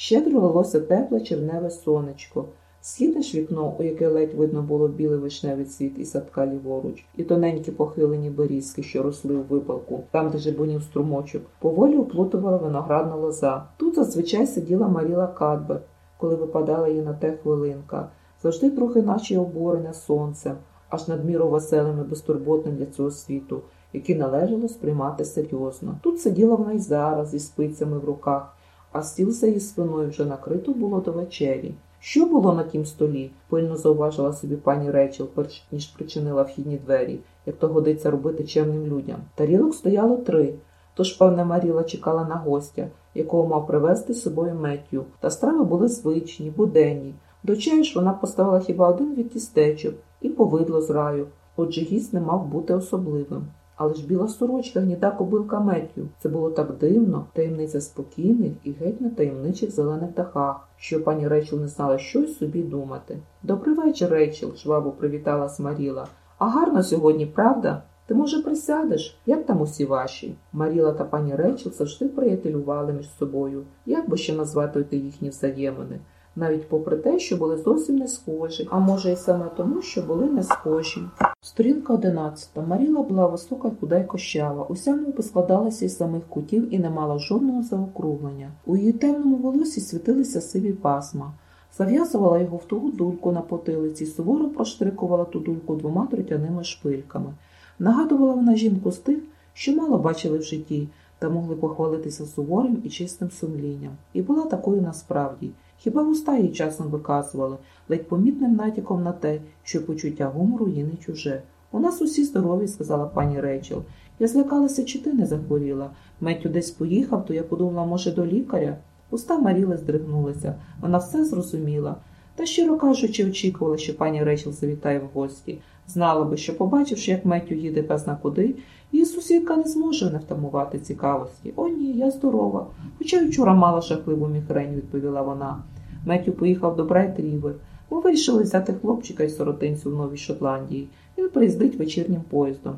Щедро лилося тепле черневе сонечко. Східнеш вікно, у яке ледь видно було білий вишневий цвіт і садка ліворуч, і тоненькі похилені берізки, що росли у випалку, там, де жебонів струмочок, поволі уплутувала виноградна лоза. Тут зазвичай сиділа Маріла Кадбер, коли випадала їй на те хвилинка, завжди трохи наче оборене сонцем, аж надміру веселим і безтурботним для цього світу, який належало сприймати серйозно. Тут сиділа вона й зараз зі спицями в руках, а стіл за її спиною вже накрито було до вечері. Що було на тім столі? пильно зауважила собі пані Речел, перш ніж причинила вхідні двері, як то годиться робити чемним людям. Тарілок стояло три, тож, певне, Маріла чекала на гостя, якого мав привезти з собою Меттю, та страви були звичні, буденні. До чаю ж вона поставила хіба один від тістечок і повидло з раю, отже гість не мав бути особливим. Але ж біла сорочка гніда кобилка Меттю. Це було так дивно, таємниця спокійних і геть не таємничих зелених дахах, що пані Рейчел не знала, що й собі думати. Добрий вечір, Рейчел, жваво привіталась Маріла. А гарно сьогодні, правда? Ти, може, присядеш? Як там усі ваші? Маріла та пані Рейчел завжди приятелювали між собою. Як би ще назвати їхні взаємини? навіть попри те, що були зовсім не схожі, а може, й саме тому, що були не схожі. Сторінка одинадцята. Маріла була висока й худа й кощава, уся мовби складалася із самих кутів і не мала жодного заокруглення. У її темному волосі світилися сиві пасма. Зав'язувала його в тугу дульку на потилиці, суворо проштрикувала ту дульку двома трутяними шпильками. Нагадувала вона жінку з тих, що мало бачили в житті, та могли похвалитися суворим і чистим сумлінням. І була такою насправді. Хіба вуста їй часом виказували, ледь помітним натяком на те, що почуття гумору їй не чуже. У нас усі здорові, сказала пані Рейчел. Я злякалася, чи ти не захворіла. Меттю десь поїхав, то я подумала, може, до лікаря. Уста Маріли здригнулася. Вона все зрозуміла. Та, щиро кажучи, очікувала, що пані Рейчел завітає в гості. Знала би, що, побачивши, як Меттю їде казна куди, її сусідка не зможе не втамувати цікавості. О, ні, я здорова. Хоча й вчора мала жахливу мігрень, відповіла вона. Меттю поїхав до Брайт Рівер. Ми вирішили взяти хлопчика із сиротинцю в Новій Шотландії. Він приїздить вечірнім поїздом.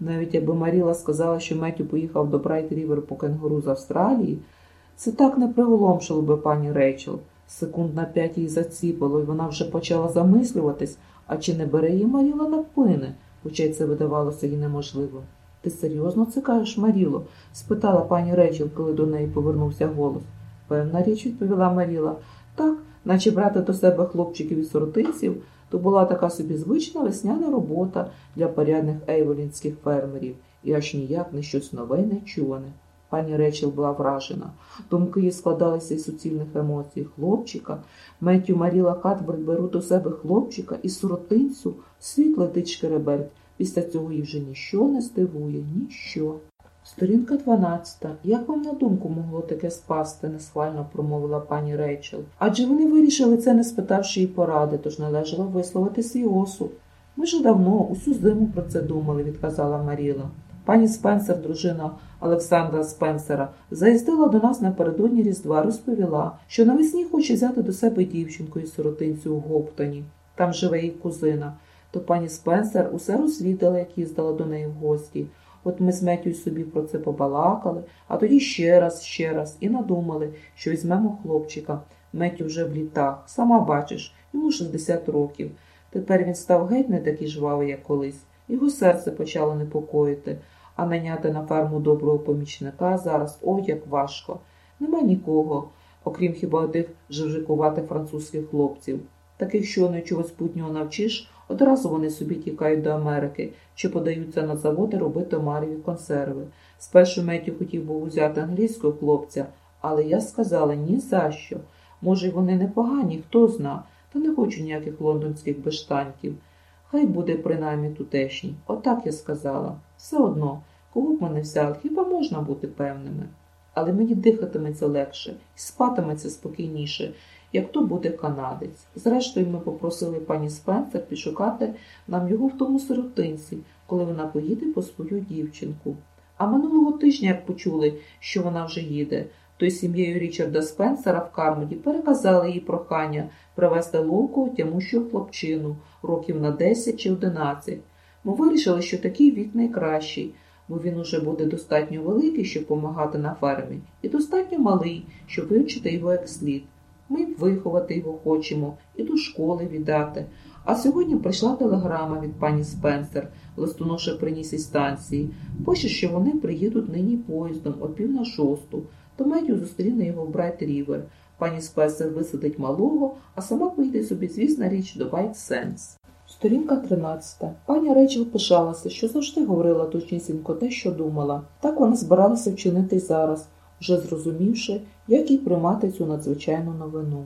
Навіть якби Маріла сказала, що Меттю поїхав до Брайт Рівер по кенгуру з Австралії, це так не приголомшило би пані Рейчел. Секунд на п'ять її заціпало, і вона вже почала замислюватись, а чи не бере її Маріла на пини, хоча й це видавалося їй неможливо. Ти серйозно це кажеш, Маріло? спитала пані Рейчел, коли до неї повернувся голос. Певна річ, відповіла Маріла. Так, наче брати до себе хлопчиків і соротинців, то була така собі звична весняна робота для порядних ейволінських фермерів і аж ніяк не щось нове не чуване. Пані Речел була вражена. Думки її складалися із суцільних емоцій. Хлопчика, Меттю Маріла Катберт беруть до себе хлопчика і соротинцю, світ летить шкереберть. Після цього їй вже ніщо не здивує, ніщо. Сторінка 12. Як вам на думку могло таке спасти, несхвально промовила пані Рейчел. Адже вони вирішили це, не спитавши її поради, тож належало висловити свій осуд. Ми ж давно, усю зиму про це думали, відказала Маріла. Пані Спенсер, дружина Олександра Спенсера, заїздила до нас напередодні Різдва, розповіла, що навесні хоче взяти до себе дівчинку із сиротинцю у Гоптоні. Там живе її кузина. То пані Спенсер усе розвідала, як їздила до неї в гості. От ми з Меттю собі про це побалакали, а тоді ще раз, ще раз і надумали, що візьмемо хлопчика. Меттю вже в літах. Сама бачиш, йому 60 років. Тепер він став геть не такий жвавий, як колись. Його серце почало непокоїти, а наняти на ферму доброго помічника зараз ой як важко. Нема нікого, окрім хіба тих живжикуватих французьких хлопців. Таких, що не чогось путнього навчиш, одразу вони собі тікають до Америки чи подаються на заводи робити маріві консерви. Спершу Меттю хотів був узяти англійського хлопця, але я сказала ні за що. Може, вони непогані, хто зна, та не хочу ніяких лондонських бештанків. Хай буде принаймні тутешній. Отак я сказала. Все одно, кого б мене взяли, хіба можна бути певними? Але мені дихатиметься легше і спатиметься спокійніше, як то буде канадець. Зрештою, ми попросили пані Спенсер підшукати нам його в тому сиротинці, коли вона поїде по свою дівчинку. А минулого тижня, як почули, що вона вже їде, то й сім'єю Річарда Спенсера в Кармоді переказали їй прохання привезти ловкого тямущого хлопчину років на 10 чи 11. Ми вирішили, що такий вік найкращий. бо він уже буде достатньо великий, щоб помагати на фермі, і достатньо малий, щоб вивчити його як слід. Ми виховати його хочемо і до школи віддати. А сьогодні прийшла телеграма від пані Спенсер, листоноша приніс із станції. Пише, що вони приїдуть нині поїздом о пів на шосту. То Меттю зустріне його в Брайт Рівер. Пані Спенсер висадить малого, а сама поїде собі, звісна річ, до Вайт Сендс. Сторінка 13. Пані Рейчел пишалася, що завжди говорила точнісінько те, що думала. Так вона збиралася вчинити й зараз, вже зрозумівши, як їй приймати цю надзвичайну новину.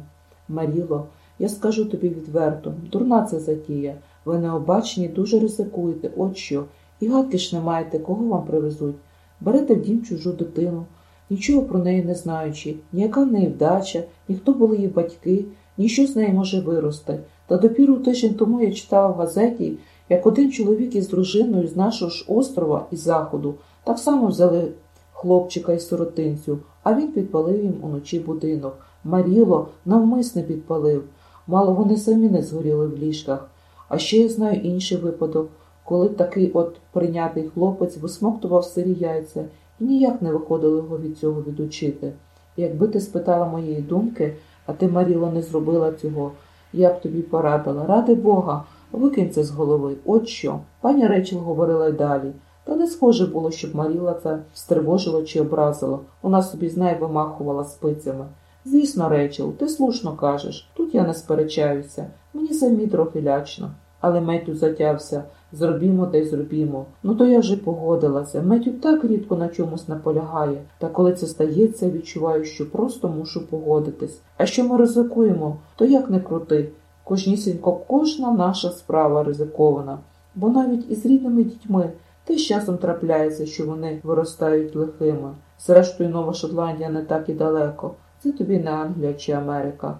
Маріло, я скажу тобі відверто, дурна це затія. Ви необачені дуже ризикуєте, от що, і гадки ж не маєте, кого вам привезуть. Берете в дім чужу дитину, нічого про неї не знаючи, ніяка в неї вдача, ніхто були її батьки, ніщо з неї може вирости. Та допіру тиждень тому я читала в газеті, як один чоловік із дружиною з нашого ж острова із заходу так само взяли хлопчика із сиротинцю, а він підпалив їм уночі будинок. Маріло навмисне підпалив. Мало вони самі не згоріли в ліжках. А ще я знаю інший випадок, коли такий от прийнятий хлопець висмоктував сирі яйця і ніяк не виходило його від цього відучити. Якби ти спитала моєї думки, а ти, Маріло, не зробила цього, я б тобі порадила. Ради Бога, викинь це з голови. От що. Пані Рейчел говорила й далі. Та не схоже було, щоб Маріла це стривожило чи образило. Вона собі знай вимахувала спицями. Звісно, Рейчел, ти слушно кажеш. Тут я не сперечаюся. Мені самі трохи лячно. Але Меттю затявся. Зробімо та й зробімо. Ну то я вже погодилася. Меттю так рідко на чомусь наполягає. Та коли це стається, відчуваю, що просто мушу погодитись. А що ми ризикуємо, то як не крути. Кожнісінько кожна наша справа ризикована. Бо навіть із рідними дітьми теж часом трапляється, що вони виростають лихими. Зрештою, Нова Шотландія не так і далеко. Це тобі не Англія чи Америка.